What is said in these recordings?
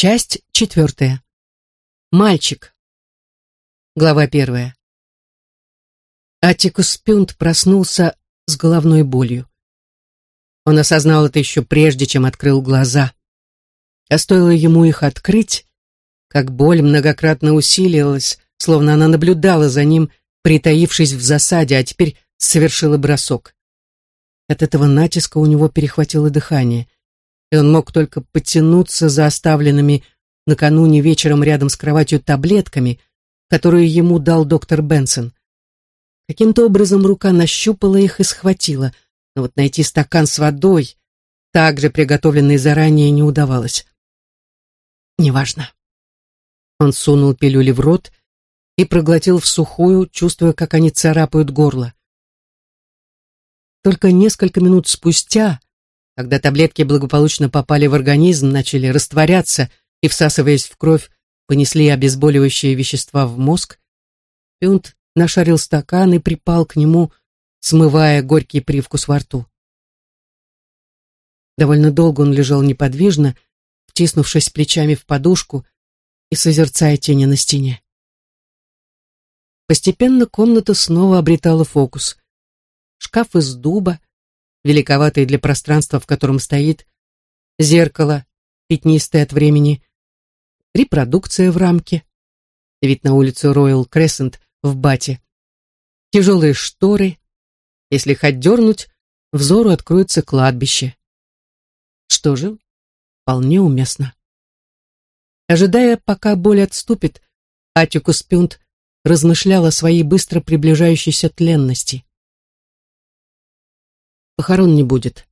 Часть четвертая. Мальчик. Глава первая. Атикус Пюнт проснулся с головной болью. Он осознал это еще прежде, чем открыл глаза. А стоило ему их открыть, как боль многократно усилилась, словно она наблюдала за ним, притаившись в засаде, а теперь совершила бросок. От этого натиска у него перехватило дыхание, и он мог только потянуться за оставленными накануне вечером рядом с кроватью таблетками, которые ему дал доктор Бенсон. Каким-то образом рука нащупала их и схватила, но вот найти стакан с водой, также приготовленный заранее, не удавалось. Неважно. Он сунул пилюли в рот и проглотил в сухую, чувствуя, как они царапают горло. Только несколько минут спустя, когда таблетки благополучно попали в организм, начали растворяться и, всасываясь в кровь, понесли обезболивающие вещества в мозг, Пюнт нашарил стакан и припал к нему, смывая горький привкус во рту. Довольно долго он лежал неподвижно, втиснувшись плечами в подушку и созерцая тени на стене. Постепенно комната снова обретала фокус. Шкаф из дуба, великоватый для пространства, в котором стоит, зеркало, пятнистое от времени, репродукция в рамке, вид на улицу Роyal Крессент в Бате, тяжелые шторы, если их отдернуть, взору откроется кладбище. Что же, вполне уместно. Ожидая, пока боль отступит, Атикус Пюнт размышлял о своей быстро приближающейся тленности. Похорон не будет.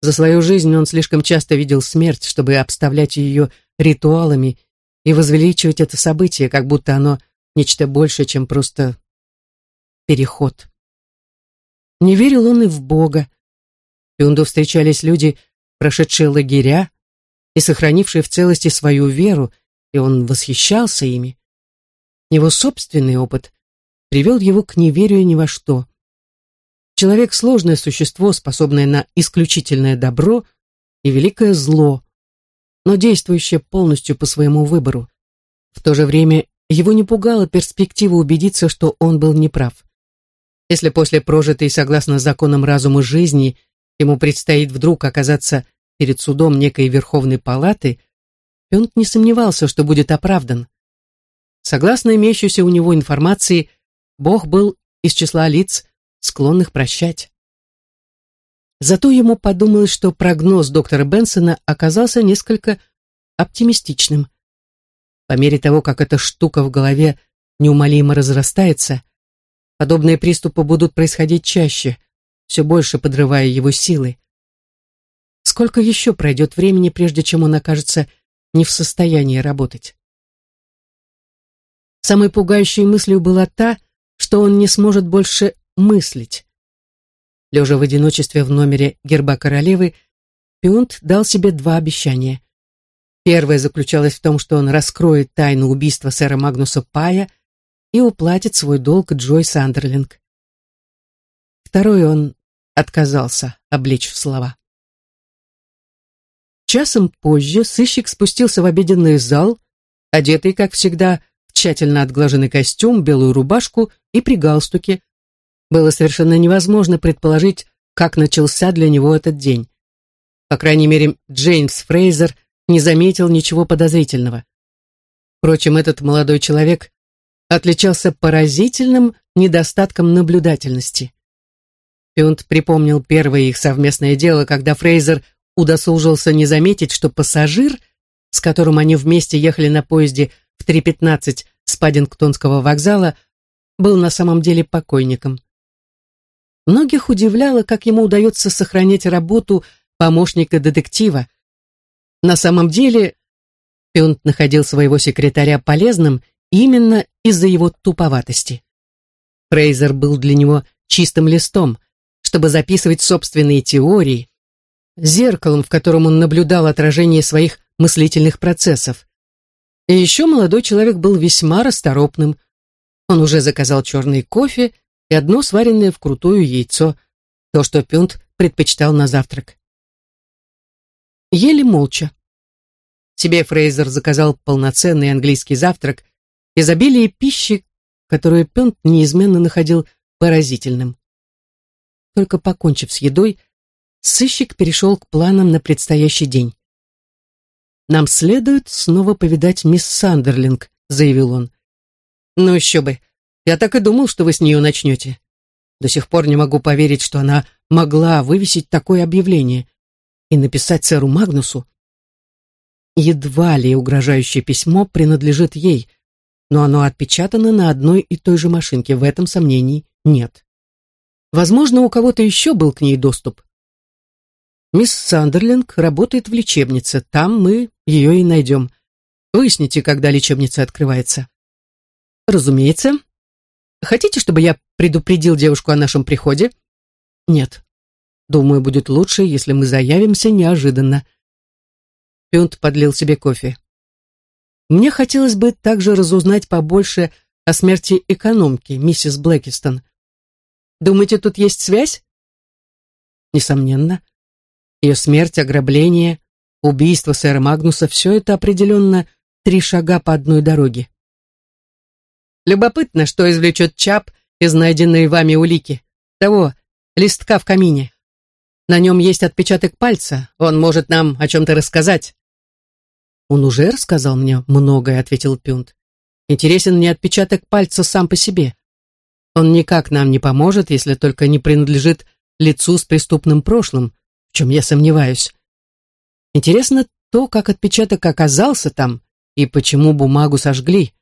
За свою жизнь он слишком часто видел смерть, чтобы обставлять ее ритуалами и возвеличивать это событие, как будто оно нечто большее, чем просто переход. Не верил он и в Бога. Пюнду встречались люди, прошедшие лагеря и сохранившие в целости свою веру, и он восхищался ими. Его собственный опыт привел его к неверию ни во что. Человек — сложное существо, способное на исключительное добро и великое зло, но действующее полностью по своему выбору. В то же время его не пугала перспектива убедиться, что он был неправ. Если после прожитой согласно законам разума жизни ему предстоит вдруг оказаться перед судом некой Верховной Палаты, Пюнт не сомневался, что будет оправдан. Согласно имеющейся у него информации, Бог был из числа лиц, склонных прощать. Зато ему подумалось, что прогноз доктора Бенсона оказался несколько оптимистичным. По мере того, как эта штука в голове неумолимо разрастается, подобные приступы будут происходить чаще, все больше подрывая его силы. Сколько еще пройдет времени, прежде чем он окажется не в состоянии работать? Самой пугающей мыслью была та, что он не сможет больше мыслить. Лежа в одиночестве в номере герба королевы, Пюнт дал себе два обещания. Первое заключалось в том, что он раскроет тайну убийства сэра Магнуса Пая и уплатит свой долг Джой Сандерлинг. Второе он отказался облечь в слова. Часом позже сыщик спустился в обеденный зал, одетый, как всегда, тщательно отглаженный костюм, белую рубашку и при галстуке. Было совершенно невозможно предположить, как начался для него этот день. По крайней мере, Джеймс Фрейзер не заметил ничего подозрительного. Впрочем, этот молодой человек отличался поразительным недостатком наблюдательности. Пюнт припомнил первое их совместное дело, когда Фрейзер удосужился не заметить, что пассажир, с которым они вместе ехали на поезде в 3.15 с Паддингтонского вокзала, был на самом деле покойником. Многих удивляло, как ему удается сохранять работу помощника детектива. На самом деле, Пюнт находил своего секретаря полезным именно из-за его туповатости. Фрейзер был для него чистым листом, чтобы записывать собственные теории, зеркалом, в котором он наблюдал отражение своих мыслительных процессов. И еще молодой человек был весьма расторопным. Он уже заказал черный кофе и одно сваренное вкрутую яйцо, то, что Пюнт предпочитал на завтрак. Ели молча. Себе Фрейзер заказал полноценный английский завтрак, изобилие пищи, которую Пент неизменно находил поразительным. Только покончив с едой, сыщик перешел к планам на предстоящий день. «Нам следует снова повидать мисс Сандерлинг», — заявил он. «Ну еще бы. Я так и думал, что вы с нее начнете. До сих пор не могу поверить, что она могла вывесить такое объявление и написать сэру Магнусу. Едва ли угрожающее письмо принадлежит ей, но оно отпечатано на одной и той же машинке, в этом сомнений нет. Возможно, у кого-то еще был к ней доступ. Мисс Сандерлинг работает в лечебнице, там мы ее и найдем. Выясните, когда лечебница открывается. Разумеется. Хотите, чтобы я предупредил девушку о нашем приходе? Нет. Думаю, будет лучше, если мы заявимся неожиданно. Пюнт подлил себе кофе. Мне хотелось бы также разузнать побольше о смерти экономки, миссис Блэкистон. Думаете, тут есть связь? Несомненно. Ее смерть, ограбление, убийство сэра Магнуса — все это определенно три шага по одной дороге. Любопытно, что извлечет Чап из найденной вами улики. Того, листка в камине. На нем есть отпечаток пальца, он может нам о чем-то рассказать. Он уже рассказал мне многое, ответил Пюнт. Интересен мне отпечаток пальца сам по себе. Он никак нам не поможет, если только не принадлежит лицу с преступным прошлым, в чем я сомневаюсь. Интересно то, как отпечаток оказался там и почему бумагу сожгли.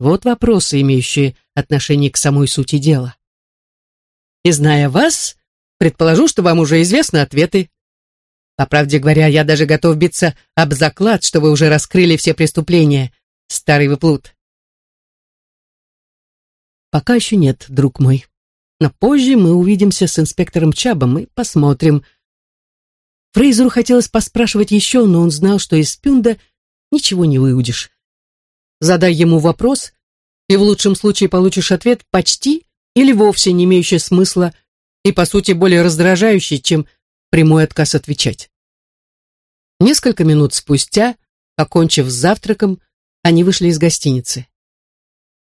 Вот вопросы, имеющие отношение к самой сути дела. И зная вас, Предположу, что вам уже известны ответы. По правде говоря, я даже готов биться об заклад, что вы уже раскрыли все преступления, старый выплут. Пока еще нет, друг мой. Но позже мы увидимся с инспектором Чабом и посмотрим. Фрейзеру хотелось поспрашивать еще, но он знал, что из Пюнда ничего не выудишь. Задай ему вопрос, и в лучшем случае получишь ответ почти или вовсе не имеющий смысла и, по сути, более раздражающий, чем прямой отказ отвечать. Несколько минут спустя, окончив с завтраком, они вышли из гостиницы.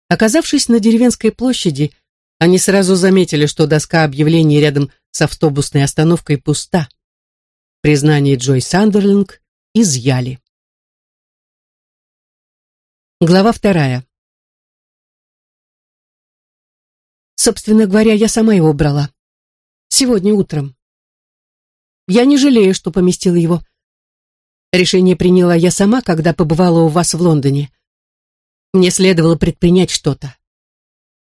Оказавшись на деревенской площади, они сразу заметили, что доска объявлений рядом с автобусной остановкой пуста. Признание Джой Сандерлинг изъяли. Глава вторая. Собственно говоря, я сама его брала. Сегодня утром. Я не жалею, что поместила его. Решение приняла я сама, когда побывала у вас в Лондоне. Мне следовало предпринять что-то.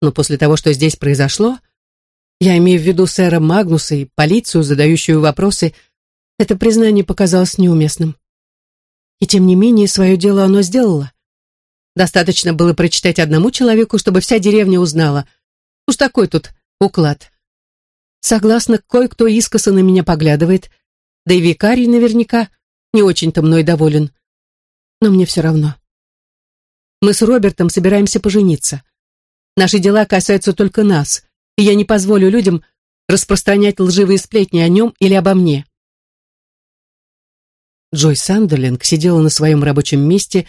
Но после того, что здесь произошло, я имею в виду сэра Магнуса и полицию, задающую вопросы, это признание показалось неуместным. И тем не менее, свое дело оно сделало. Достаточно было прочитать одному человеку, чтобы вся деревня узнала. Уж такой тут уклад. Согласно, кое-кто искоса на меня поглядывает, да и викарий наверняка не очень-то мной доволен. Но мне все равно. Мы с Робертом собираемся пожениться. Наши дела касаются только нас, и я не позволю людям распространять лживые сплетни о нем или обо мне. Джой Сандерлинг сидела на своем рабочем месте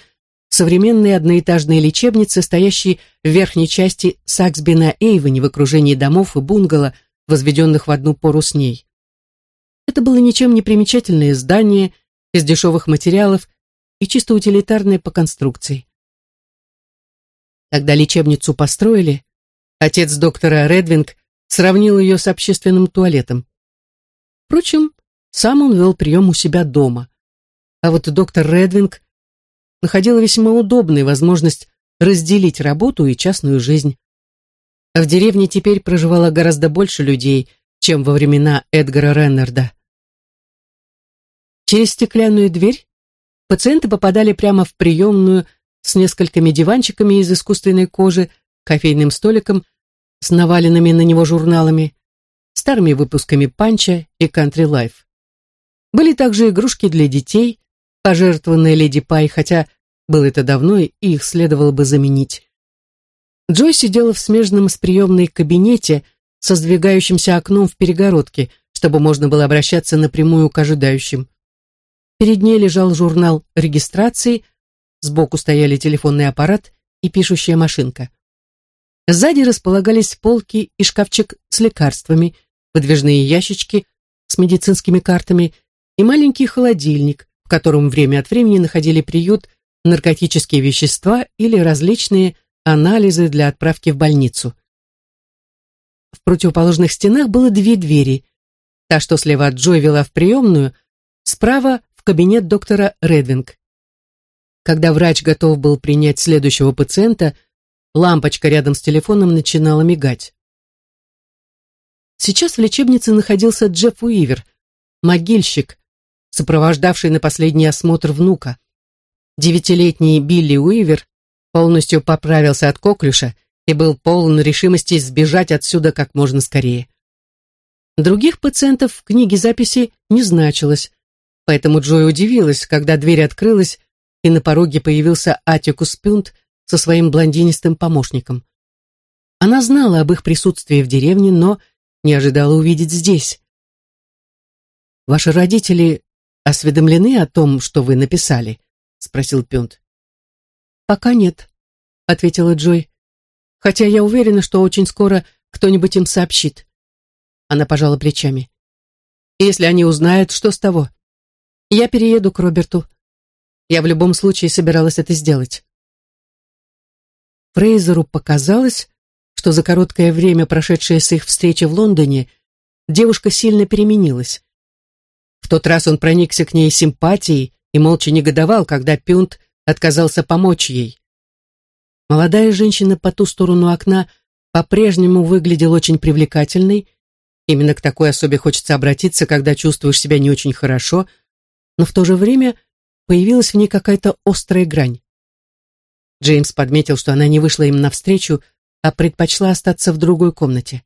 современной одноэтажной лечебнице, стоящей в верхней части Саксби на Эйвоне в окружении домов и бунгало, возведенных в одну пору с ней. Это было ничем не примечательное здание из дешевых материалов и чисто утилитарное по конструкции. Когда лечебницу построили, отец доктора Редвинг сравнил ее с общественным туалетом. Впрочем, сам он вел прием у себя дома. А вот доктор Редвинг находила весьма удобной возможность разделить работу и частную жизнь. В деревне теперь проживало гораздо больше людей, чем во времена Эдгара Реннарда. Через стеклянную дверь пациенты попадали прямо в приемную с несколькими диванчиками из искусственной кожи, кофейным столиком с наваленными на него журналами, старыми выпусками «Панча» и «Кантри Лайф». Были также игрушки для детей, пожертвованные Леди Пай, хотя было это давно, и их следовало бы заменить. Джой сидела в смежном с приемной кабинете со сдвигающимся окном в перегородке, чтобы можно было обращаться напрямую к ожидающим. Перед ней лежал журнал регистрации, сбоку стояли телефонный аппарат и пишущая машинка. Сзади располагались полки и шкафчик с лекарствами, подвижные ящички с медицинскими картами и маленький холодильник, в котором время от времени находили приют наркотические вещества или различные анализы для отправки в больницу. В противоположных стенах было две двери. Та, что слева от Джой вела в приемную, справа в кабинет доктора Редвинг. Когда врач готов был принять следующего пациента, лампочка рядом с телефоном начинала мигать. Сейчас в лечебнице находился Джефф Уивер, могильщик, сопровождавший на последний осмотр внука. Девятилетний Билли Уивер полностью поправился от коклюша и был полон решимости сбежать отсюда как можно скорее. Других пациентов в книге записи не значилось, поэтому Джой удивилась, когда дверь открылась, и на пороге появился Атикус Пюнт со своим блондинистым помощником. Она знала об их присутствии в деревне, но не ожидала увидеть здесь. «Ваши родители осведомлены о том, что вы написали?» — спросил Пюнт. «Пока нет», — ответила Джой. «Хотя я уверена, что очень скоро кто-нибудь им сообщит». Она пожала плечами. «Если они узнают, что с того? Я перееду к Роберту. Я в любом случае собиралась это сделать». Фрейзеру показалось, что за короткое время, прошедшее с их встречи в Лондоне, девушка сильно переменилась. В тот раз он проникся к ней симпатией и молча негодовал, когда Пюнт отказался помочь ей. Молодая женщина по ту сторону окна по-прежнему выглядела очень привлекательной. Именно к такой особе хочется обратиться, когда чувствуешь себя не очень хорошо, но в то же время появилась в ней какая-то острая грань. Джеймс подметил, что она не вышла им навстречу, а предпочла остаться в другой комнате.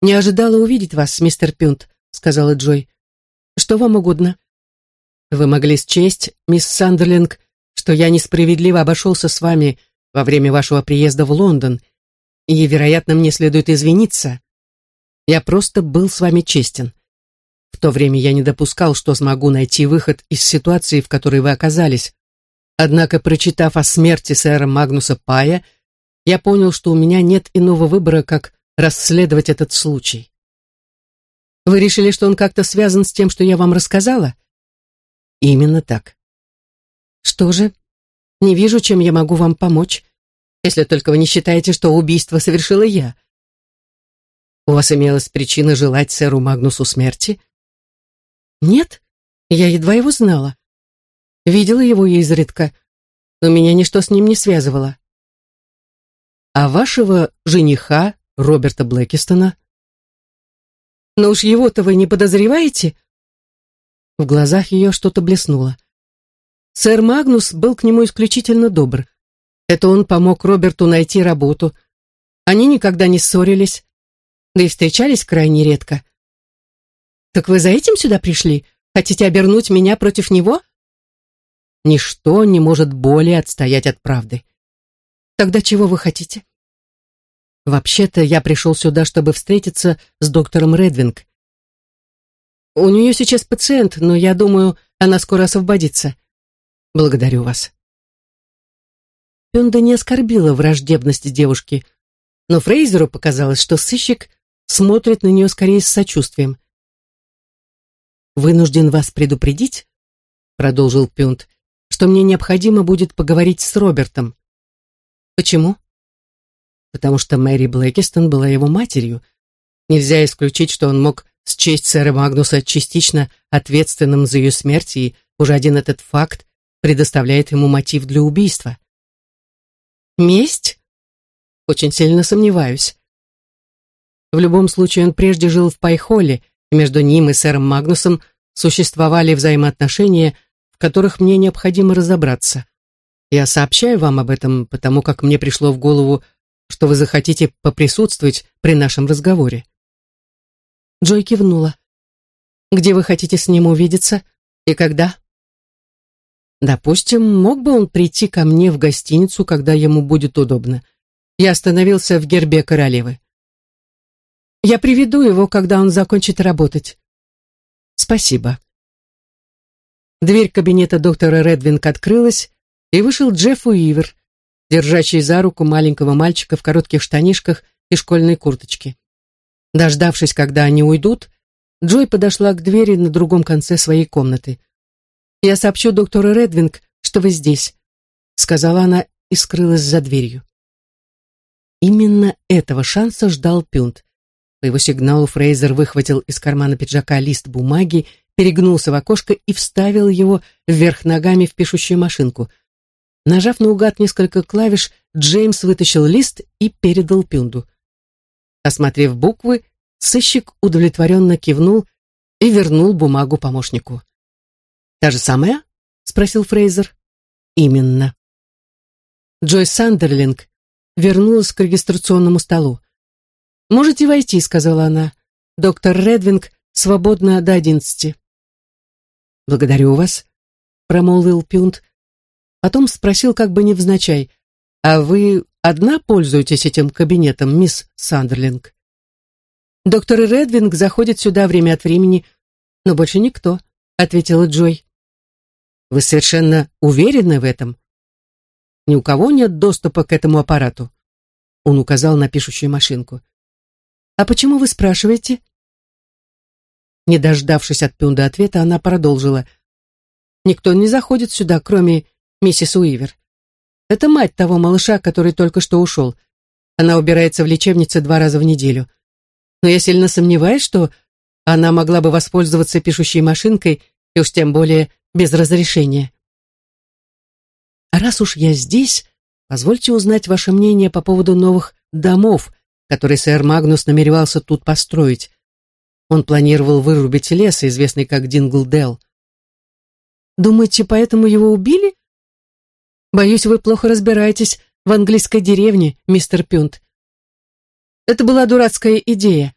«Не ожидала увидеть вас, мистер Пюнт», — сказала Джой. «Что вам угодно?» «Вы могли счесть, мисс Сандерлинг, что я несправедливо обошелся с вами во время вашего приезда в Лондон, и, вероятно, мне следует извиниться. Я просто был с вами честен. В то время я не допускал, что смогу найти выход из ситуации, в которой вы оказались. Однако, прочитав о смерти сэра Магнуса Пая, я понял, что у меня нет иного выбора, как расследовать этот случай. Вы решили, что он как-то связан с тем, что я вам рассказала? Именно так. Что же? Не вижу, чем я могу вам помочь, если только вы не считаете, что убийство совершила я. У вас имелась причина желать сэру Магнусу смерти? Нет, я едва его знала. Видела его изредка, но меня ничто с ним не связывало. А вашего жениха, Роберта Блэкистона? Но уж его-то вы не подозреваете? В глазах ее что-то блеснуло. Сэр Магнус был к нему исключительно добр. Это он помог Роберту найти работу. Они никогда не ссорились, да и встречались крайне редко. «Так вы за этим сюда пришли? Хотите обернуть меня против него?» Ничто не может более отстоять от правды. Тогда чего вы хотите? Вообще-то я пришел сюда, чтобы встретиться с доктором Редвинг. У нее сейчас пациент, но я думаю, она скоро освободится. Благодарю вас. Пенда не оскорбила враждебности девушки, но Фрейзеру показалось, что сыщик смотрит на нее скорее с сочувствием. «Вынужден вас предупредить», — продолжил Пюнт, что мне необходимо будет поговорить с Робертом. Почему? Потому что Мэри Блэкистон была его матерью. Нельзя исключить, что он мог счесть сэра Магнуса частично ответственным за ее смерть, и уже один этот факт предоставляет ему мотив для убийства. Месть? Очень сильно сомневаюсь. В любом случае, он прежде жил в Пайхолле, и между ним и сэром Магнусом существовали взаимоотношения, в которых мне необходимо разобраться. Я сообщаю вам об этом, потому как мне пришло в голову, что вы захотите поприсутствовать при нашем разговоре. Джой кивнула. Где вы хотите с ним увидеться и когда? Допустим, мог бы он прийти ко мне в гостиницу, когда ему будет удобно. Я остановился в гербе королевы. Я приведу его, когда он закончит работать. Спасибо. Дверь кабинета доктора Редвинг открылась, и вышел Джефф Уивер, держащий за руку маленького мальчика в коротких штанишках и школьной курточке. Дождавшись, когда они уйдут, Джой подошла к двери на другом конце своей комнаты. «Я сообщу доктору Редвинг, что вы здесь», — сказала она и скрылась за дверью. Именно этого шанса ждал Пюнт. По его сигналу Фрейзер выхватил из кармана пиджака лист бумаги, перегнулся в окошко и вставил его вверх ногами в пишущую машинку. Нажав наугад несколько клавиш, Джеймс вытащил лист и передал Пюнду. Осмотрев буквы, сыщик удовлетворенно кивнул и вернул бумагу помощнику. «Та же самая?» — спросил Фрейзер. «Именно». Джойс Сандерлинг вернулась к регистрационному столу. «Можете войти», — сказала она. «Доктор Редвинг свободна до одиннадцати». «Благодарю вас», — промолвил Пюнт. Потом спросил как бы невзначай, «А вы одна пользуетесь этим кабинетом, мисс Сандерлинг?» «Доктор Редвинг заходит сюда время от времени, но больше никто», — ответила Джой. «Вы совершенно уверены в этом?» «Ни у кого нет доступа к этому аппарату?» Он указал на пишущую машинку. «А почему вы спрашиваете?» Не дождавшись от Пюнда ответа, она продолжила. «Никто не заходит сюда, кроме миссис Уивер. Это мать того малыша, который только что ушел. Она убирается в лечебнице два раза в неделю. Но я сильно сомневаюсь, что она могла бы воспользоваться пишущей машинкой, и уж тем более без разрешения. А раз уж я здесь, позвольте узнать ваше мнение по поводу новых домов, которые сэр Магнус намеревался тут построить. Он планировал вырубить лес, известный как Динглдел. Думаете, поэтому его убили? Боюсь, вы плохо разбираетесь в английской деревне, мистер Пюнт. Это была дурацкая идея.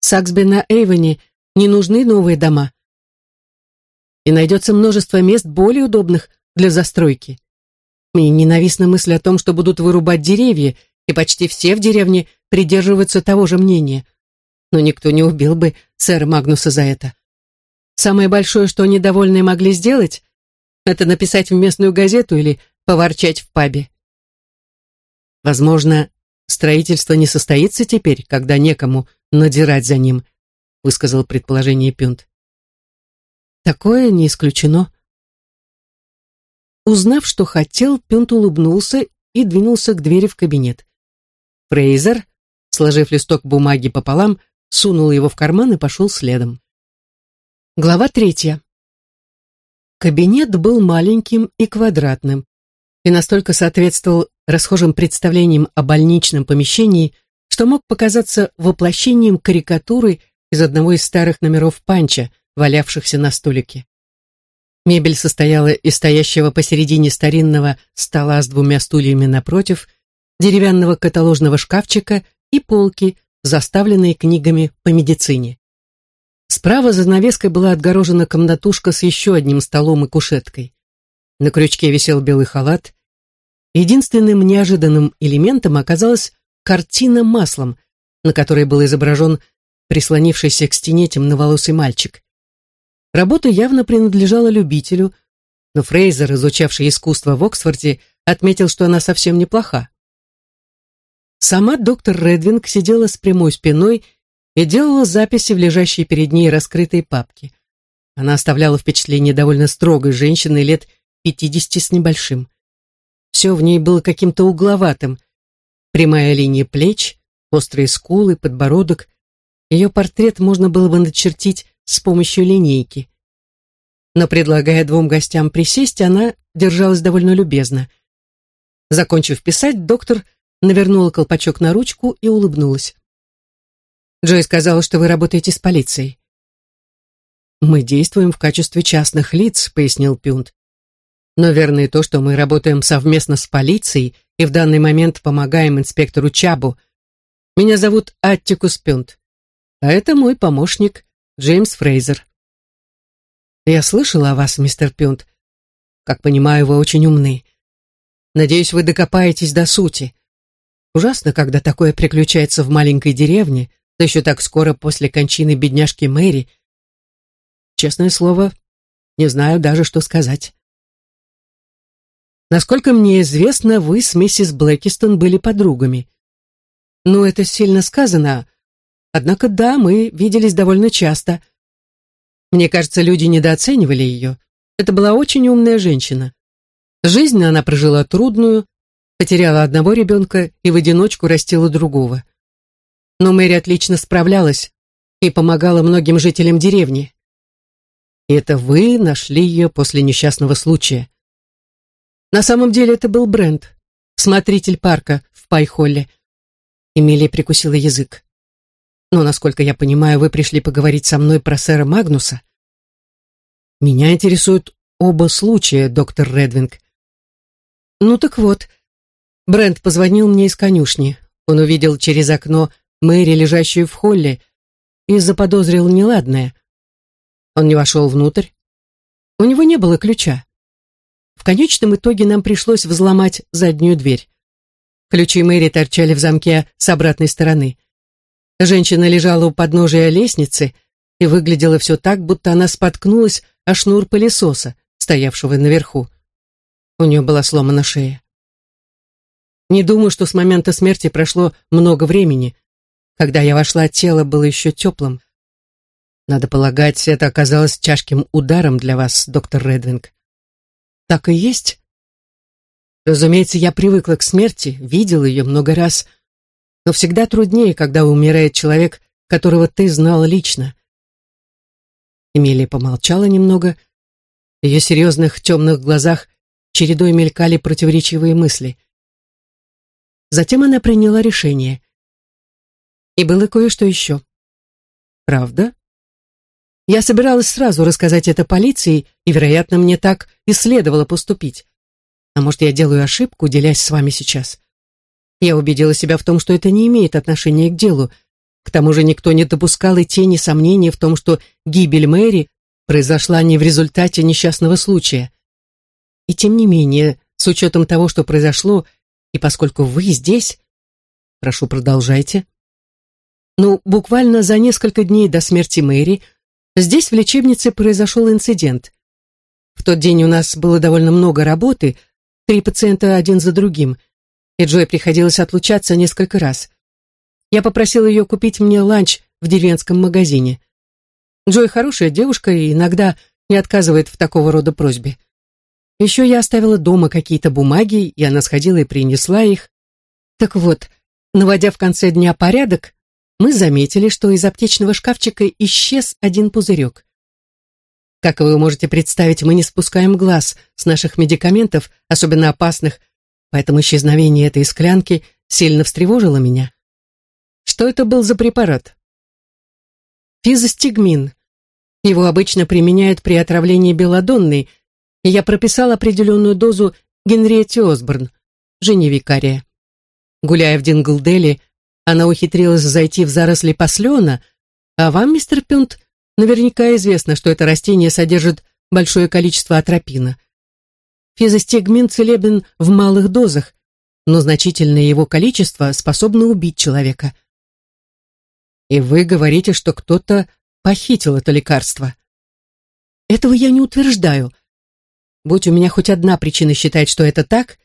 Саксби на Эйвоне не нужны новые дома. И найдется множество мест более удобных для застройки. Мне ненавистна мысль о том, что будут вырубать деревья, и почти все в деревне придерживаются того же мнения но никто не убил бы сэра Магнуса за это. Самое большое, что недовольные могли сделать, это написать в местную газету или поворчать в пабе. Возможно, строительство не состоится теперь, когда некому надирать за ним, высказал предположение Пюнт. Такое не исключено. Узнав, что хотел, Пюнт улыбнулся и двинулся к двери в кабинет. Фрейзер, сложив листок бумаги пополам, сунул его в карман и пошел следом. Глава третья. Кабинет был маленьким и квадратным и настолько соответствовал расхожим представлениям о больничном помещении, что мог показаться воплощением карикатуры из одного из старых номеров панча, валявшихся на столике. Мебель состояла из стоящего посередине старинного стола с двумя стульями напротив, деревянного каталожного шкафчика и полки заставленные книгами по медицине. Справа за занавеской была отгорожена комнатушка с еще одним столом и кушеткой. На крючке висел белый халат. Единственным неожиданным элементом оказалась картина маслом, на которой был изображен прислонившийся к стене темноволосый мальчик. Работа явно принадлежала любителю, но Фрейзер, изучавший искусство в Оксфорде, отметил, что она совсем неплоха. Сама доктор Редвинг сидела с прямой спиной и делала записи в лежащей перед ней раскрытой папке. Она оставляла впечатление довольно строгой женщины лет пятидесяти с небольшим. Все в ней было каким-то угловатым. Прямая линия плеч, острые скулы, подбородок. Ее портрет можно было бы начертить с помощью линейки. Но, предлагая двум гостям присесть, она держалась довольно любезно. Закончив писать, доктор навернула колпачок на ручку и улыбнулась. Джой сказала, что вы работаете с полицией. Мы действуем в качестве частных лиц, пояснил Пюнт. Но верно и то, что мы работаем совместно с полицией и в данный момент помогаем инспектору Чабу. Меня зовут Аттикус Пюнт, а это мой помощник Джеймс Фрейзер. Я слышала о вас, мистер Пюнт. Как понимаю, вы очень умны. Надеюсь, вы докопаетесь до сути. Ужасно, когда такое приключается в маленькой деревне, да еще так скоро после кончины бедняжки Мэри. Честное слово, Не знаю даже, что сказать. Насколько мне известно, вы с миссис Блэкистон были подругами. Ну, это сильно сказано. Однако да, мы виделись довольно часто. Мне кажется, люди недооценивали ее. Это была очень умная женщина. Жизнь она прожила трудную, потеряла одного ребенка и в одиночку растила другого. Но Мэри отлично справлялась и помогала многим жителям деревни. И это вы нашли ее после несчастного случая. На самом деле это был Брент, смотритель парка в Пайхолле. Эмилия прикусила язык. Но, насколько я понимаю, вы пришли поговорить со мной про сэра Магнуса. Меня интересуют оба случая, доктор Редвинг. Ну так вот, Брент позвонил мне из конюшни. Он увидел через окно Мэри, лежащую в холле, и заподозрил неладное. Он не вошел внутрь. У него не было ключа. В конечном итоге нам пришлось взломать заднюю дверь. Ключи Мэри торчали в замке с обратной стороны. Женщина лежала у подножия лестницы и выглядела все так, будто она споткнулась о шнур пылесоса, стоявшего наверху. У нее была сломана шея. Не думаю, что с момента смерти прошло много времени. Когда я вошла, тело было еще теплым. Надо полагать, это оказалось тяжким ударом для вас, доктор Редвинг. Так и есть. Разумеется, я привыкла к смерти, видела ее много раз, но всегда труднее, когда умирает человек, которого ты знал лично. Эмилия помолчала немного. В ее серьезных темных глазах чередой мелькали противоречивые мысли. Затем она приняла решение. И было кое-что еще. Правда? Я собиралась сразу рассказать это полиции, и, вероятно, мне так и следовало поступить. А может, я делаю ошибку, делясь с вами сейчас? Я убедила себя в том, что это не имеет отношения к делу. К тому же никто не допускал и тени сомнений в том, что гибель Мэри произошла не в результате несчастного случая. И тем не менее, с учетом того, что произошло, и поскольку вы здесь... Прошу, продолжайте. Ну, буквально за несколько дней до смерти Мэри Здесь, в лечебнице, произошел инцидент. В тот день у нас было довольно много работы, три пациента один за другим, и Джой приходилось отлучаться несколько раз. Я попросила ее купить мне ланч в деревенском магазине. Джой хорошая девушка и иногда не отказывает в такого рода просьбе. Еще я оставила дома какие-то бумаги, и она сходила и принесла их. Так вот, наводя в конце дня порядок, мы заметили, что из аптечного шкафчика исчез один пузырек. Как вы можете представить, мы не спускаем глаз с наших медикаментов, особенно опасных, поэтому исчезновение этой склянки сильно встревожило меня. Что это был за препарат? Физостигмин. Его обычно применяют при отравлении белодонной, и я прописал определенную дозу Генриетте Осборн, жене викария. Гуляя в Динглделе, она ухитрилась зайти в заросли послена, а вам, мистер Пюнт, наверняка известно, что это растение содержит большое количество атропина. Физостигмин целебен в малых дозах, но значительное его количество способно убить человека. И вы говорите, что кто-то похитил это лекарство. Этого я не утверждаю. Будь у меня хоть одна причина считать, что это так,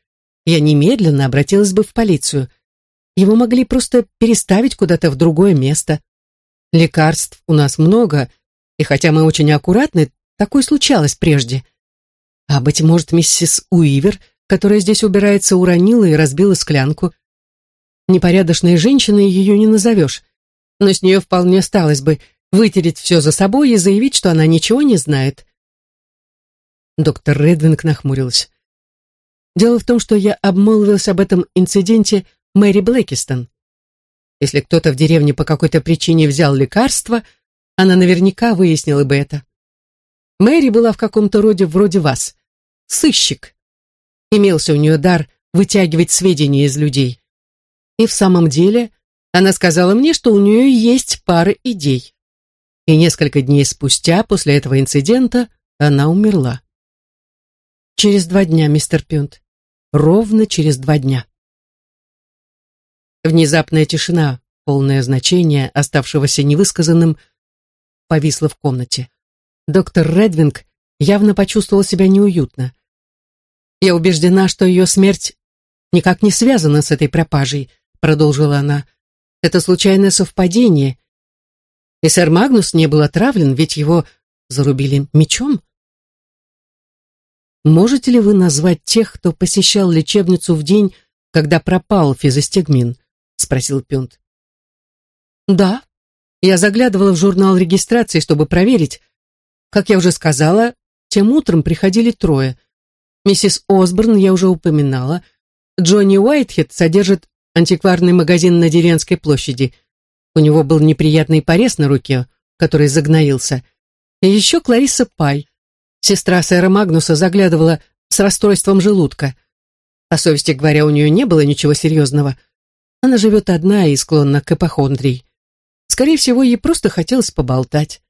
я немедленно обратилась бы в полицию. Его могли просто переставить куда-то в другое место. Лекарств у нас много, и хотя мы очень аккуратны, такое случалось прежде. А, быть может, миссис Уивер, которая здесь убирается, уронила и разбила склянку. Непорядочной женщиной ее не назовешь, но с нее вполне осталось бы вытереть все за собой и заявить, что она ничего не знает. Доктор Редвинг нахмурилась. Дело в том, что я обмолвилась об этом инциденте Мэри Блэкистон. Если кто-то в деревне по какой-то причине взял лекарство, она наверняка выяснила бы это. Мэри была в каком-то роде вроде вас. Сыщик. Имелся у нее дар вытягивать сведения из людей. И в самом деле она сказала мне, что у нее есть пара идей. И несколько дней спустя, после этого инцидента, она умерла. Через два дня, мистер Пюнт. Ровно через два дня. Внезапная тишина, полное значение оставшегося невысказанным, повисла в комнате. Доктор Редвинг явно почувствовала себя неуютно. «Я убеждена, что ее смерть никак не связана с этой пропажей», продолжила она. «Это случайное совпадение. И сэр Магнус не был отравлен, ведь его зарубили мечом». «Можете ли вы назвать тех, кто посещал лечебницу в день, когда пропал физостигмин?» Спросил Пюнт. «Да, я заглядывала в журнал регистрации, чтобы проверить. Как я уже сказала, тем утром приходили трое. Миссис Осборн я уже упоминала. Джонни Уайтхед содержит антикварный магазин на деревенской площади. У него был неприятный порез на руке, который загноился. И еще Клариса Пай. Сестра сэра Магнуса заглядывала с расстройством желудка. По совести говоря, у нее не было ничего серьезного. Она живет одна и склонна к эпохондрии. Скорее всего, ей просто хотелось поболтать.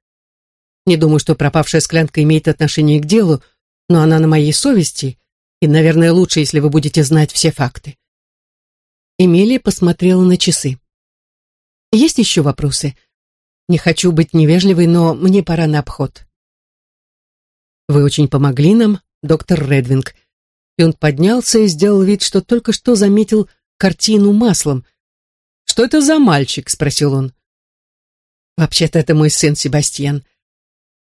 Не думаю, что пропавшая склянка имеет отношение к делу, но она на моей совести, и, наверное, лучше, если вы будете знать все факты. Эмилия посмотрела на часы. «Есть еще вопросы? Не хочу быть невежливой, но мне пора на обход». «Вы очень помогли нам, доктор Редвинг». И он поднялся и сделал вид, что только что заметил картину маслом. «Что это за мальчик?» — спросил он. Вообще-то это мой сын Себастьян.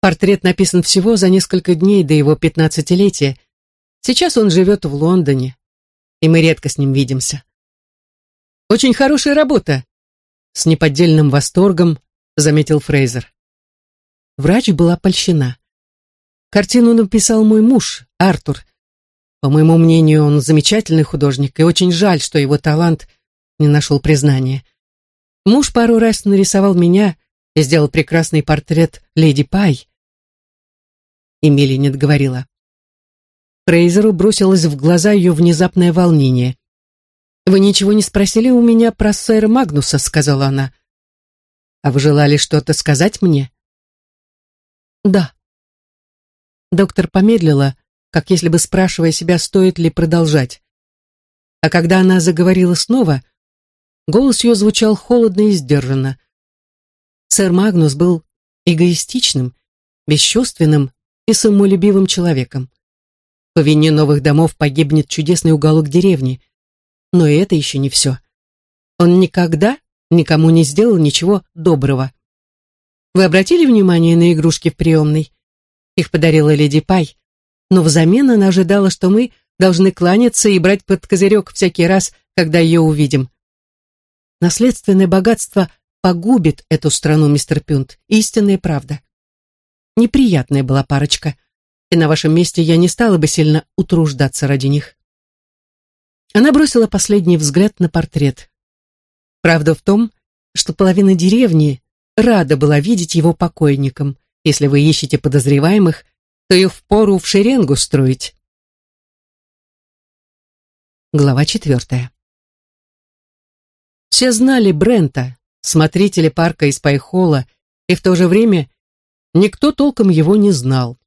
Портрет написан всего за несколько дней до его пятнадцатилетия. Сейчас он живет в Лондоне, и мы редко с ним видимся. Очень хорошая работа, с неподдельным восторгом заметил Фрейзер. Врач была польщена. Картину написал мой муж, Артур. По моему мнению, он замечательный художник, и очень жаль, что его талант не нашел признания. Муж пару раз нарисовал меня, и сделал прекрасный портрет леди Пай. Эмили не договорила. Фрейзеру бросилось в глаза ее внезапное волнение. «Вы ничего не спросили у меня про сэра Магнуса», — сказала она. «А вы желали что-то сказать мне?» «Да». Доктор помедлила, как если бы спрашивая себя, стоит ли продолжать. А когда она заговорила снова, голос ее звучал холодно и сдержанно. Сэр Магнус был эгоистичным, бесчувственным и самолюбивым человеком. По вине новых домов погибнет чудесный уголок деревни. Но это еще не все. Он никогда никому не сделал ничего доброго. Вы обратили внимание на игрушки в приемной? Их подарила леди Пай, но взамен она ожидала, что мы должны кланяться и брать под козырек всякий раз, когда ее увидим. Наследственное богатство погубит эту страну, мистер Пюнт. Истинная правда. Неприятная была парочка, и на вашем месте я не стала бы сильно утруждаться ради них. Она бросила последний взгляд на портрет. Правда в том, что половина деревни рада была видеть его покойником. Если вы ищете подозреваемых, то их впору в шеренгу строить. Глава четвертая. Все знали Брента, смотрителя парка из Пайхола, и в то же время никто толком его не знал.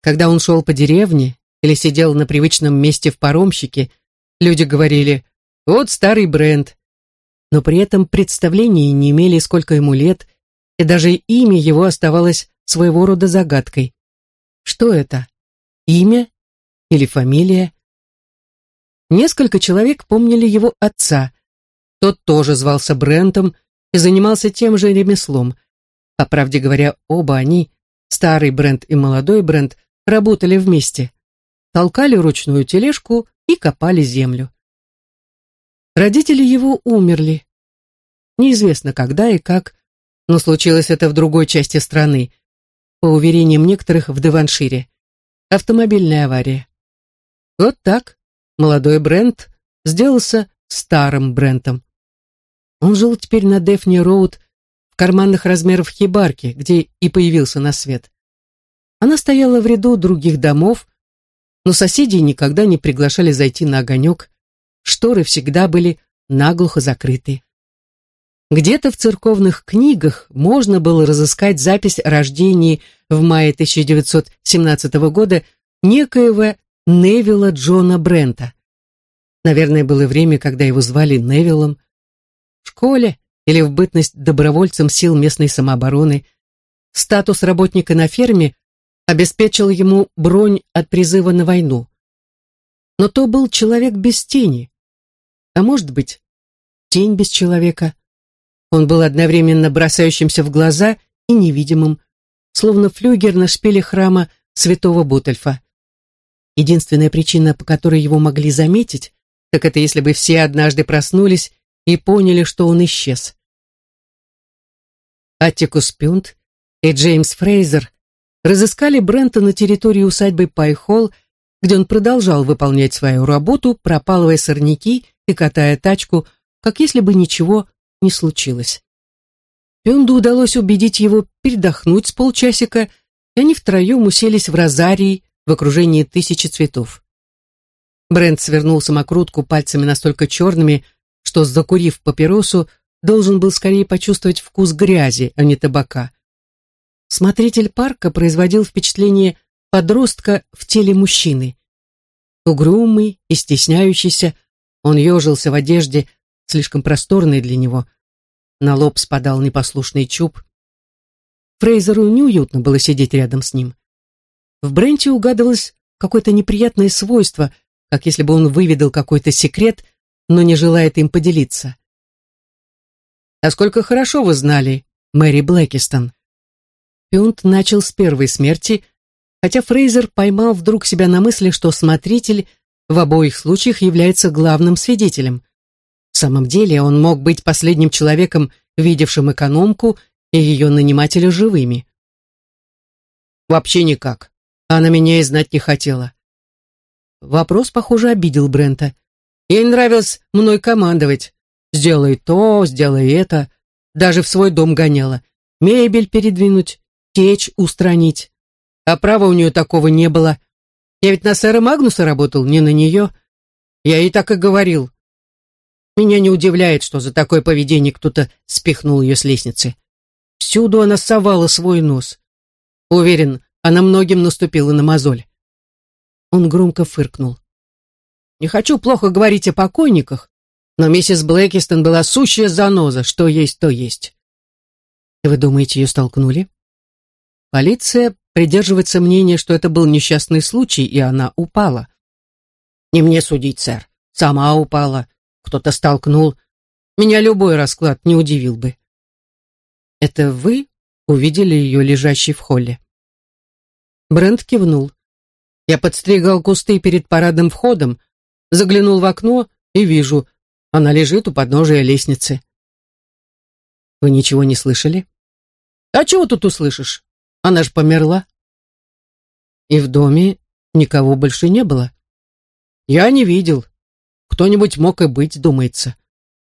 Когда он шел по деревне или сидел на привычном месте в паромщике, люди говорили «Вот старый бренд», но при этом представления не имели, сколько ему лет, и даже имя его оставалось своего рода загадкой. Что это? Имя или фамилия? Несколько человек помнили его отца, тот тоже звался Брентом и занимался тем же ремеслом. По правде говоря, оба они, старый Брент и молодой Брент, работали вместе. Толкали ручную тележку и копали землю. Родители его умерли. Неизвестно когда и как, но случилось это в другой части страны, по уверениям некоторых в Деваншире. Автомобильная авария. Вот так молодой Брент сделался старым Брентом. Он жил теперь на Дефни-Роуд в карманных размеров хибарке, где и появился на свет. Она стояла в ряду других домов, но соседей никогда не приглашали зайти на огонек, шторы всегда были наглухо закрыты. Где-то в церковных книгах можно было разыскать запись о рождении в мае 1917 года некоего Невилла Джона Брента. Наверное, было время, когда его звали Невиллом, в школе или в бытность добровольцем сил местной самообороны. Статус работника на ферме обеспечил ему бронь от призыва на войну. Но то был человек без тени. А может быть, тень без человека. Он был одновременно бросающимся в глаза и невидимым, словно флюгер на шпиле храма святого Бутельфа. Единственная причина, по которой его могли заметить, так это если бы все однажды проснулись и поняли, что он исчез. Аттикус Пюнт и Джеймс Фрейзер разыскали Брента на территории усадьбы Пайхолл, где он продолжал выполнять свою работу, пропалывая сорняки и катая тачку, как если бы ничего не случилось. Пюнду удалось убедить его передохнуть с полчасика, и они втроем уселись в розарии в окружении тысячи цветов. Брент свернул самокрутку пальцами настолько черными, что, закурив папиросу, должен был скорее почувствовать вкус грязи, а не табака. Смотритель парка производил впечатление подростка в теле мужчины. Угрюмый и стесняющийся, он ежился в одежде, слишком просторной для него. На лоб спадал непослушный чуб. Фрейзеру неуютно было сидеть рядом с ним. В Бренте угадывалось какое-то неприятное свойство, как если бы он выведал какой-то секрет, но не желает им поделиться. «Насколько хорошо вы знали Мэри Блэкистон?» Пюнт начал с первой смерти, хотя Фрейзер поймал вдруг себя на мысли, что смотритель в обоих случаях является главным свидетелем. В самом деле он мог быть последним человеком, видевшим экономку и ее нанимателя живыми. «Вообще никак. Она меня и знать не хотела». Вопрос, похоже, обидел Брента. Ей нравилось мной командовать. Сделай то, сделай это. Даже в свой дом гоняла. Мебель передвинуть, течь устранить. А права у нее такого не было. Я ведь на сэра Магнуса работал, не на нее. Я ей так и говорил. Меня не удивляет, что за такое поведение кто-то спихнул ее с лестницы. Всюду она совала свой нос. Уверен, она многим наступила на мозоль. Он громко фыркнул. Не хочу плохо говорить о покойниках, но миссис Блэкистон была сущая заноза, что есть, то есть. Вы думаете, ее столкнули? Полиция придерживается мнения, что это был несчастный случай, и она упала. Не мне судить, сэр. Сама упала. Кто-то столкнул. Меня любой расклад не удивил бы. Это вы увидели ее лежащей в холле? Брент кивнул. Я подстригал кусты перед парадным входом, заглянул в окно и вижу, она лежит у подножия лестницы. Вы ничего не слышали? А чего тут услышишь? Она ж померла. И в доме никого больше не было. Я не видел. Кто-нибудь мог и быть, думается.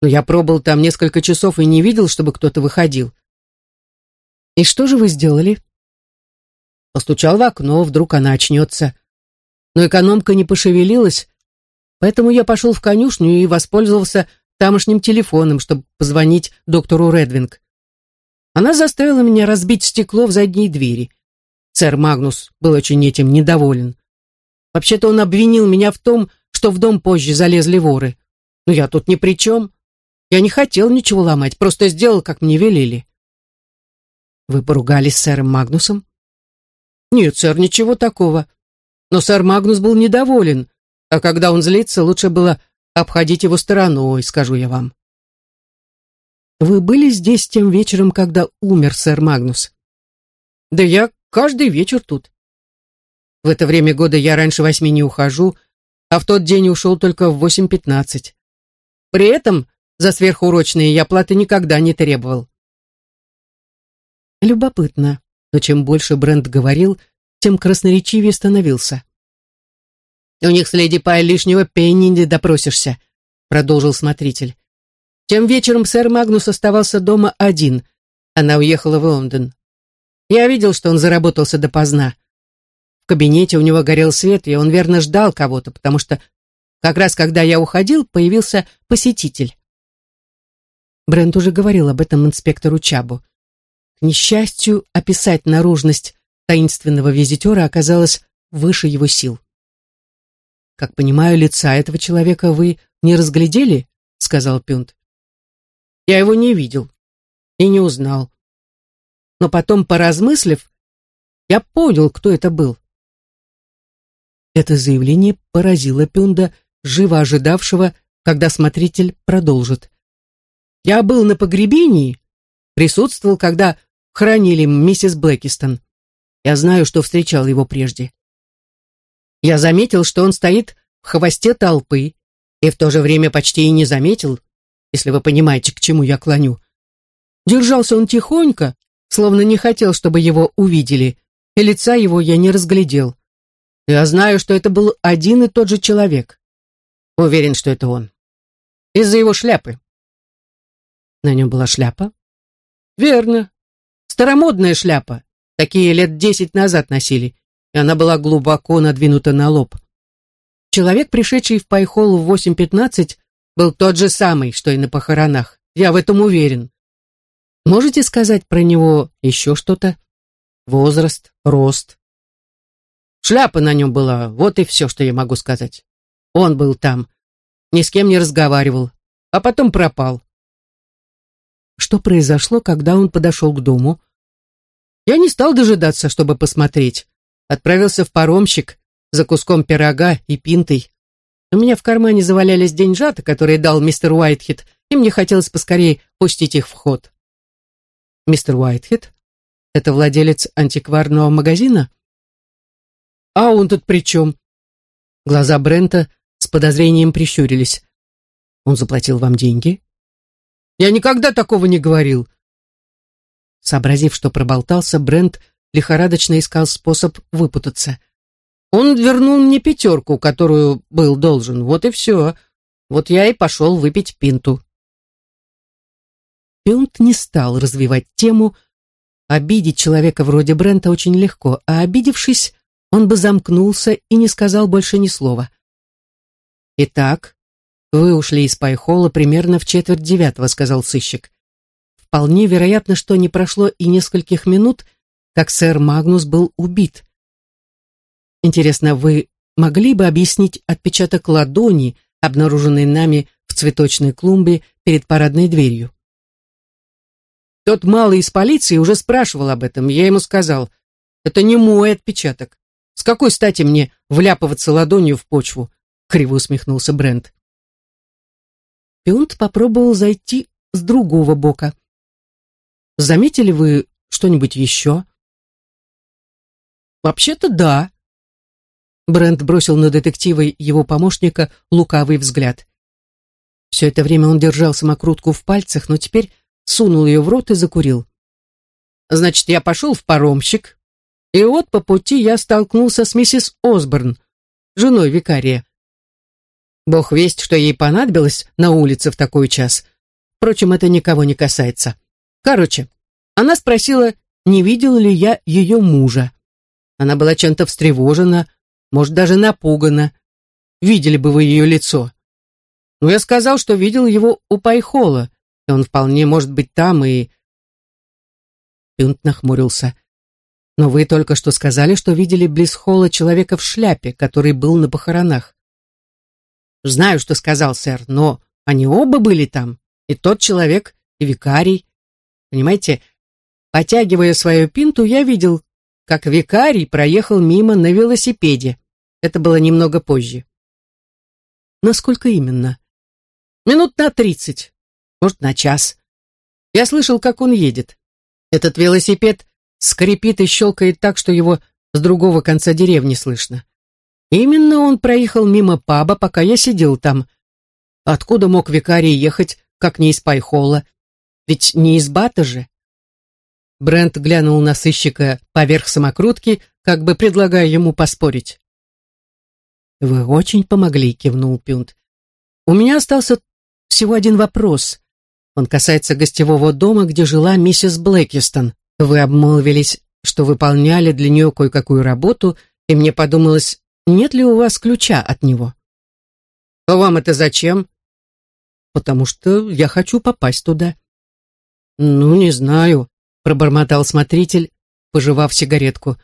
Но я пробыл там несколько часов и не видел, чтобы кто-то выходил. И что же вы сделали? Постучал в окно, вдруг она очнется но экономка не пошевелилась, поэтому я пошел в конюшню и воспользовался тамошним телефоном, чтобы позвонить доктору Редвинг. Она заставила меня разбить стекло в задней двери. Сэр Магнус был очень этим недоволен. Вообще-то он обвинил меня в том, что в дом позже залезли воры. Но я тут ни при чем. Я не хотел ничего ломать, просто сделал, как мне велели. Вы поругались с сэром Магнусом? Нет, сэр, ничего такого. Но сэр Магнус был недоволен, а когда он злится, лучше было обходить его стороной, скажу я вам. Вы были здесь тем вечером, когда умер сэр Магнус? Да я каждый вечер тут. В это время года я раньше восьми не ухожу, а в тот день ушел только в восемь пятнадцать. При этом за сверхурочные я платы никогда не требовал. Любопытно, но чем больше Брент говорил, тем красноречивее становился. «У них с леди Пай лишнего пенни не допросишься», — продолжил смотритель. Тем вечером сэр Магнус оставался дома один. Она уехала в Лондон. Я видел, что он заработался допоздна. Кабинете у него горел свет, и он верно ждал кого-то, потому что как раз когда я уходил, появился посетитель. Брент уже говорил об этом инспектору Чабу. К несчастью, описать наружность таинственного визитера оказалось выше его сил. «Как понимаю, лица этого человека вы не разглядели?» — сказал Пюнт. «Я его не видел и не узнал. Но потом, поразмыслив, Я понял, кто это был. Это заявление поразило Пюнда, живо ожидавшего, когда смотритель продолжит. Я был на погребении, присутствовал, когда хранили миссис Блэкистон. Я знаю, что встречал его прежде. Я заметил, что он стоит в хвосте толпы, и в то же время почти и не заметил, если вы понимаете, к чему я клоню. Держался он тихонько, словно не хотел, чтобы его увидели, и лица его я не разглядел. Я знаю, что это был один и тот же человек. Уверен, что это он. Из-за его шляпы. На нем была шляпа? Верно. Старомодная шляпа. Такие лет десять назад носили, и она была глубоко надвинута на лоб. Человек, пришедший в Пайхол в 8.15, был тот же самый, что и на похоронах. Я в этом уверен. Можете сказать про него еще что-то? Возраст, рост. Шляпа на нем была, вот и все, что я могу сказать. Он был там, ни с кем не разговаривал, а потом пропал. Что произошло, когда он подошел к дому? Я не стал дожидаться, чтобы посмотреть. Отправился в паромщик за куском пирога и пинтой. У меня в кармане завалялись деньжата, которые дал мистер Уайтхед, и мне хотелось поскорее пустить их в ход. Мистер Уайтхед? Это владелец антикварного магазина? А он тут при чем? Глаза Брента с подозрением прищурились. Он заплатил вам деньги? Я никогда такого не говорил. Сообразив, что проболтался, Брент лихорадочно искал способ выпутаться. Он вернул мне пятерку, которую был должен. Вот и все. Вот я и пошел выпить пинту. Пюнт не стал развивать тему. Обидеть человека вроде Брента очень легко, а обидевшись, он бы замкнулся и не сказал больше ни слова. «Итак, вы ушли из Пайхола примерно в четверть девятого», — сказал сыщик. «Вполне вероятно, что не прошло и нескольких минут, как сэр Магнус был убит. Интересно, вы могли бы объяснить отпечаток ладони, обнаруженный нами в цветочной клумбе перед парадной дверью? Тот малый из полиции уже спрашивал об этом. Я ему сказал, это не мой отпечаток. С какой стати мне вляпываться ладонью в почву? Криво усмехнулся Брент. Пюнт попробовал зайти с другого бока. Заметили вы что-нибудь еще? Вообще-то да, Брент бросил на детектива его помощника лукавый взгляд. Все это время он держал самокрутку в пальцах, но теперь сунул ее в рот и закурил. «Значит, я пошел в паромщик, и вот по пути я столкнулся с миссис Осборн, женой викария. Бог весть, что ей понадобилось на улице в такой час. Впрочем, это никого не касается. Короче, она спросила, не видел ли я ее мужа. Она была чем-то встревожена, может, даже напугана. Видели бы вы ее лицо. Но я сказал, что видел его у Пайхола, и он вполне может быть там и... Пюнт нахмурился. Но вы только что сказали, что видели близ холла человека в шляпе, который был на похоронах. Знаю, что сказал сэр, но они оба были там, и тот человек, и викарий. Понимаете, потягивая свою пинту, я видел, как викарий проехал мимо на велосипеде. Это было немного позже. Насколько именно? Минут на тридцать, может, на час. Я слышал, как он едет. Этот велосипед скрипит и щелкает так, что его с другого конца деревни слышно. Именно он проехал мимо паба, пока я сидел там. Откуда мог викарий ехать, как не из Пайхола? Ведь не из Бата же. Брент глянул на сыщика поверх самокрутки, как бы предлагая ему поспорить. «Вы очень помогли», — кивнул Пюнт. «У меня остался всего один вопрос. Он касается гостевого дома, где жила миссис Блэкистон. Вы обмолвились, что выполняли для нее кое-какую работу, и мне подумалось, нет ли у вас ключа от него?» «А вам это зачем?» «Потому что я хочу попасть туда». «Ну, не знаю пробормотал смотритель, пожевав сигаретку.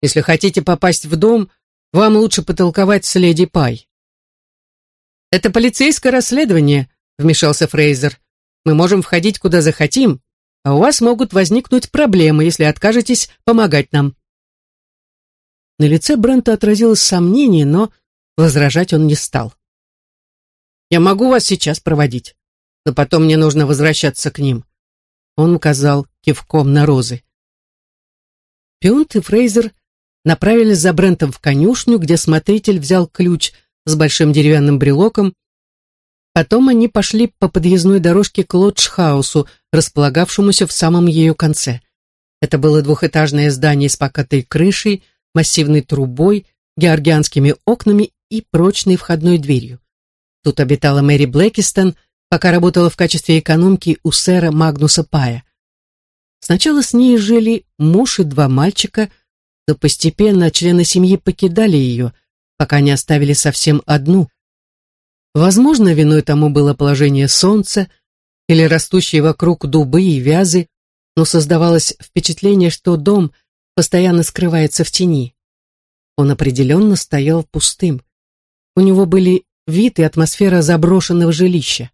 «Если хотите попасть в дом, вам лучше потолковать с леди Пай». «Это полицейское расследование», — вмешался Фрейзер. «Мы можем входить куда захотим, а у вас могут возникнуть проблемы, если откажетесь помогать нам». На лице Брента отразилось сомнение, но возражать он не стал. «Я могу вас сейчас проводить, но потом мне нужно возвращаться к ним». Он указал кивком на розы. Пюнд и Фрейзер направились за Брентом в конюшню, где смотритель взял ключ с большим деревянным брелоком. Потом они пошли по подъездной дорожке к лодж-хаусу, располагавшемуся в самом ее конце. Это было двухэтажное здание с покатой крышей, массивной трубой, георгианскими окнами и прочной входной дверью. Тут обитала Мэри Блэкистон, пока работала в качестве экономки у сэра Магнуса Пая. Сначала с ней жили муж и два мальчика, но постепенно члены семьи покидали ее, пока не оставили совсем одну. Возможно, виной тому было положение солнца или растущие вокруг дубы и вязы, но создавалось впечатление, что дом постоянно скрывается в тени. Он определенно стоял пустым. У него были вид и атмосфера заброшенного жилища.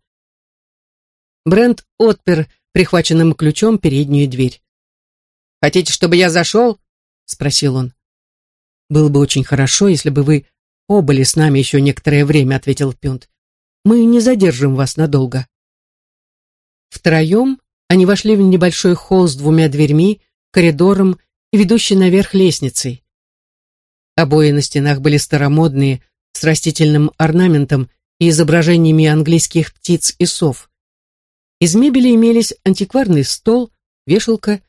Брент отпер прихваченным ключом переднюю дверь. «Хотите, чтобы я зашел?» — спросил он. «Было бы очень хорошо, если бы вы побыли с нами еще некоторое время», — ответил Пюнт. «Мы не задержим вас надолго». Втроем они вошли в небольшой холл с двумя дверьми, коридором и ведущей наверх лестницей. Обои на стенах были старомодные, с растительным орнаментом и изображениями английских птиц и сов. Из мебели имелись антикварный стол, вешалка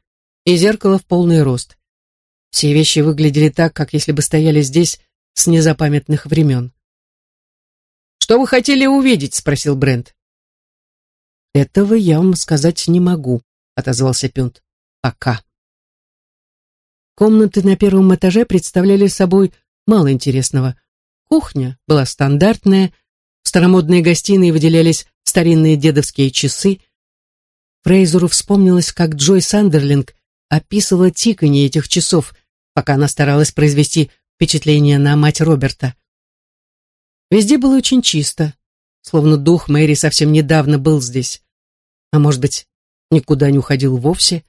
и зеркало в полный рост. Все вещи выглядели так, как если бы стояли здесь с незапамятных времен. «Что вы хотели увидеть?» — спросил Брент. «Этого я вам сказать не могу», — отозвался Пюнт. «Пока». Комнаты на первом этаже представляли собой мало интересного. Кухня была стандартная, в старомодной гостиной выделялись старинные дедовские часы. Фрейзеру вспомнилось, как Джой Сандерлинг описывала тиканье этих часов, пока она старалась произвести впечатление на мать Роберта. Везде было очень чисто, словно дух Мэри совсем недавно был здесь а может быть, никуда не уходил вовсе.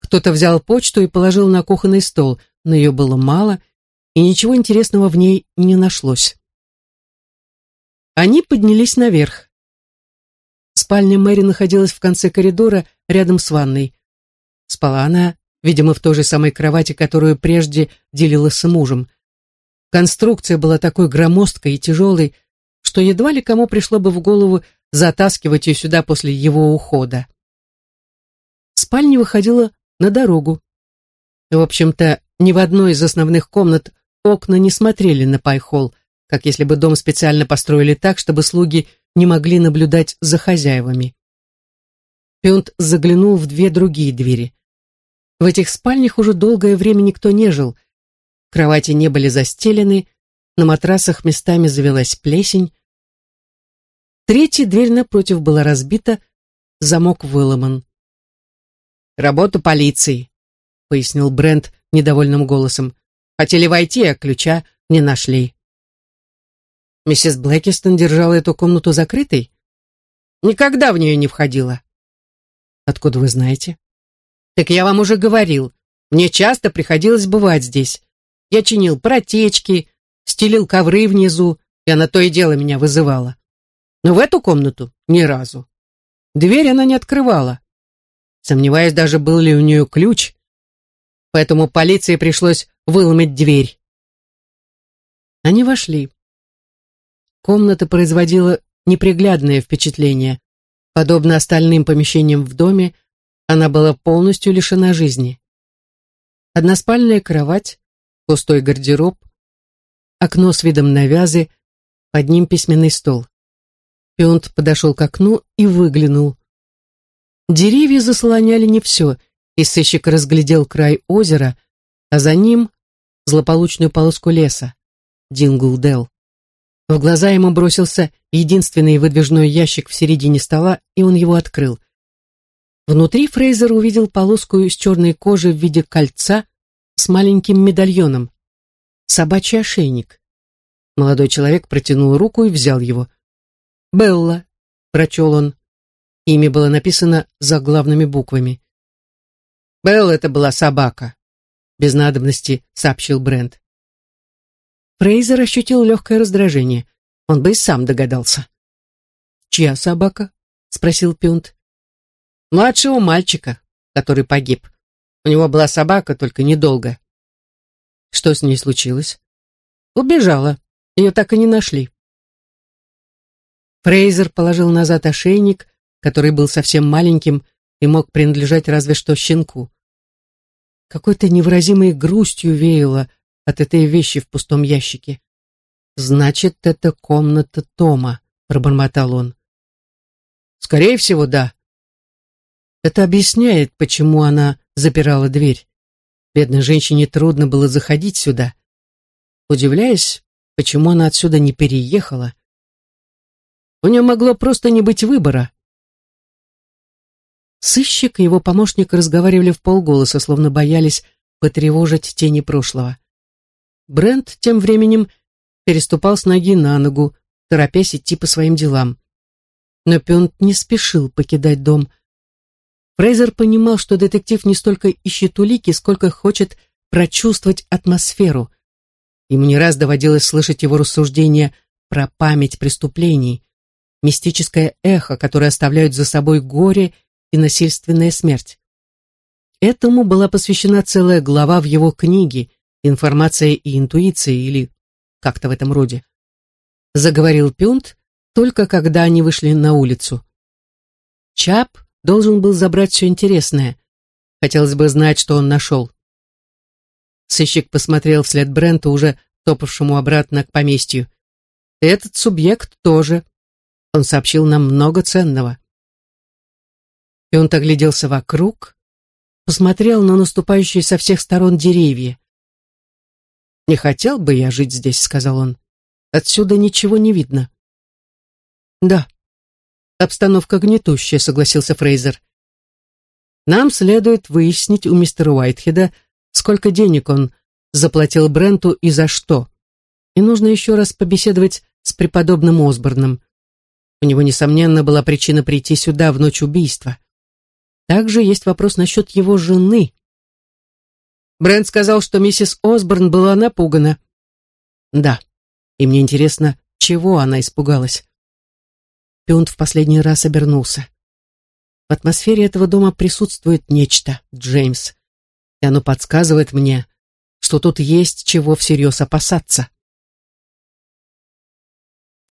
Кто-то взял почту и положил на кухонный стол, но ее было мало, и ничего интересного в ней не нашлось. Они поднялись наверх. Спальня Мэри находилась в конце коридора, рядом с ванной. Спала она, видимо, в той же самой кровати, которую прежде делила с мужем. Конструкция была такой громоздкой и тяжелой, что едва ли кому пришло бы в голову затаскивать ее сюда после его ухода. Спальня выходила на дорогу. В общем-то, ни в одной из основных комнат окна не смотрели на Пайхолл, как если бы дом специально построили так, чтобы слуги не могли наблюдать за хозяевами. Пюнт заглянул в две другие двери. В этих спальнях уже долгое время никто не жил. Кровати не были застелены, на матрасах местами завелась плесень, Третья дверь напротив была разбита, замок выломан. «Работа полиции», — пояснил Брент недовольным голосом. «Хотели войти, а ключа не нашли». Миссис Блэкистон держала эту комнату закрытой? Никогда в нее не входила. Откуда вы знаете? Так я вам уже говорил. Мне часто приходилось бывать здесь. Я чинил протечки, стелил ковры внизу, и она то и дело меня вызывала но в эту комнату ни разу. Дверь она не открывала. Сомневаюсь даже, был ли у нее ключ. Поэтому полиции пришлось выломать дверь. Они вошли. Комната производила неприглядное впечатление. Подобно остальным помещениям в доме, она была полностью лишена жизни. Односпальная кровать, пустой гардероб, окно с видом на вязы, под ним письменный стол. Пионт подошел к окну и выглянул. Деревья заслоняли не все, и сыщик разглядел край озера, а за ним злополучную полоску леса, Динглдел. В глаза ему бросился единственный выдвижной ящик в середине стола, и он его открыл. Внутри Фрейзер увидел полоску из черной кожи в виде кольца с маленьким медальоном. Собачий ошейник. Молодой человек протянул руку и взял его. «Белла», — прочел он. Имя было написано заглавными буквами. «Белла — это была собака», — без надобности сообщил Брент. Фрейзер ощутил легкое раздражение. Он бы и сам догадался. «Чья собака?» — спросил Пюнт. «Младшего мальчика, который погиб. У него была собака, только недолго». «Что с ней случилось?» «Убежала. Ее так и не нашли». Фрейзер положил назад ошейник, который был совсем маленьким и мог принадлежать разве что щенку. Какой-то невыразимой грустью веяло от этой вещи в пустом ящике. «Значит, это комната Тома», — пробормотал он. «Скорее всего, да». Это объясняет, почему она запирала дверь. Бедной женщине трудно было заходить сюда. Удивляясь, почему она отсюда не переехала, у нее могло просто не быть выбора. Сыщик и его помощник разговаривали в полголоса, словно боялись потревожить тени прошлого. Брент тем временем переступал с ноги на ногу, торопясь идти по своим делам. Но Пюнт не спешил покидать дом. Фрейзер понимал, что детектив не столько ищет улики, сколько хочет прочувствовать атмосферу. Ему не раз доводилось слышать его рассуждения про память преступлений, мистическое эхо, которое оставляют за собой горе и насильственная смерть. Этому была посвящена целая глава в его книге «Информация и интуиция» или как-то в этом роде. Заговорил Пюнт только когда они вышли на улицу. Чап должен был забрать все интересное. Хотелось бы знать, что он нашел. Сыщик посмотрел вслед Бренту, уже топавшему обратно к поместью. Этот субъект тоже. Он сообщил нам много ценного. И он огляделся вокруг, посмотрел на наступающие со всех сторон деревья. «Не хотел бы я жить здесь», — сказал он. «Отсюда ничего не видно». «Да, обстановка гнетущая», — согласился Фрейзер. «Нам следует выяснить у мистера Уайтхеда, сколько денег он заплатил Бренту и за что. И нужно еще раз побеседовать с преподобным Осборном. У него, несомненно, была причина прийти сюда в ночь убийства. Также есть вопрос насчет его жены. Брент сказал, что миссис Осборн была напугана. Да, и мне интересно, чего она испугалась. Пюнт в последний раз обернулся. В атмосфере этого дома присутствует нечто, Джеймс, и оно подсказывает мне, что тут есть чего всерьез опасаться.